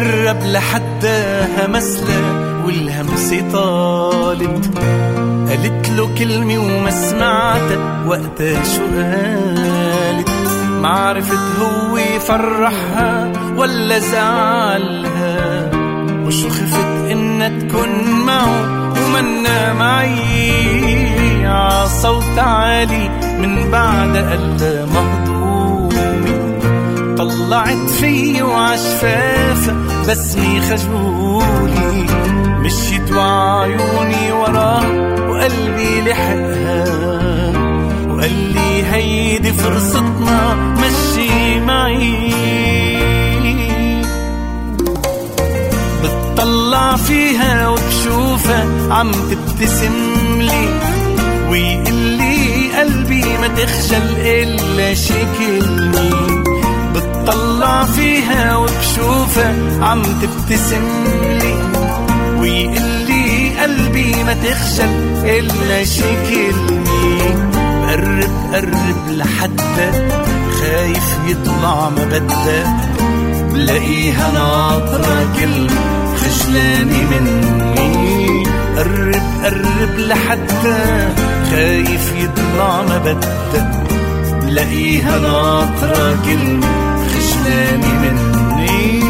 قرب لحداها مسلة والهمسة طالت قالت له كلمة وما سمعتها وقتها شو قالت؟ ما عرفت هو فرحها ولا زعلها. وشو خفت إنها تكون معه ومنا معي؟ عصوت عالي من بعد قلة مهضومة طلعت في وعشفافة بسمي خجولي. مشيت وعيوني وراه وقلبي لحقها. وقال لي هيدي فرصتنا مشي معي. بتطلع فيها وبشوفها عم تبتسم لي. ويقول لي قلبي ما تخجل إلا شكلني فيها وبشوفها عم تبتسم لي ويقول لي قلبي ما تخجل إلا شكلني بقرب قرب لحدها خايف يطلع ما بدها. بلاقيها ناطرة كلمة خجلاني مني. قرب قرب لحدها خايف يطلع ما بدها. بلاقيها ناطرة كلمة خجلاني مني.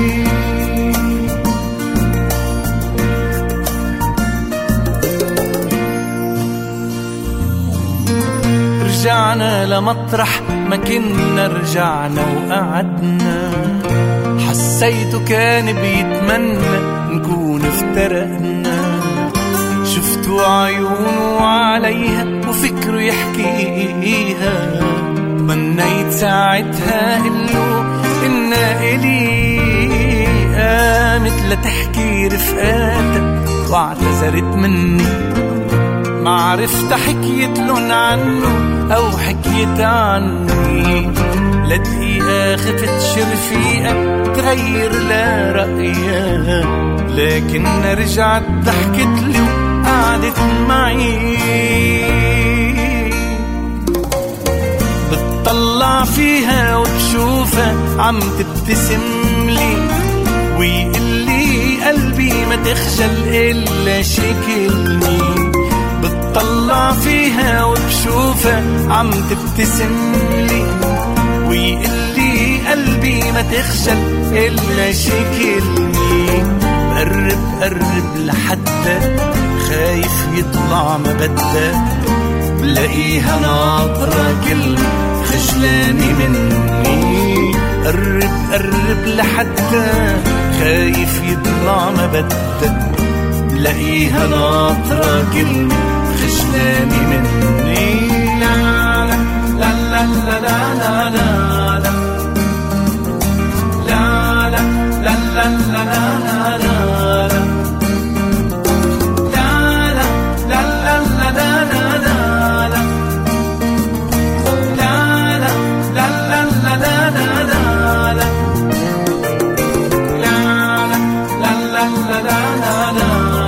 رجعنا لمطرح ما كنا رجعنا وقعدنا. حسيته كان بيتمنى نكون افترقنا. شفتوا عيونه عليها وفكره يحكيها تمنيت ساعتها قله قامت لتحكي رفقاتها واعتذرت مني. ما عرفت حكيت لن عنه أو حكيت عني. لدقيقة خفت شرفيقة تغير لا رأيها لكن رجعت ضحكت لي وقعدت معي. بتطلع فيها وبشوفها عم تبتسم لي. ما تخجل إلا شكلني بتطلع فيها وبشوفها عم تبتسم لي ويقول لي قلبي ما تخجل إلا شكلني بقرب قرب لحدها خايف يطلع ما بدها بلاقيها ناطرة كلمة خجلاني مني. قرب قرب لحدها خايف يطلع ما بدك لاقيها ناطرة كلمة خجلانة na na na.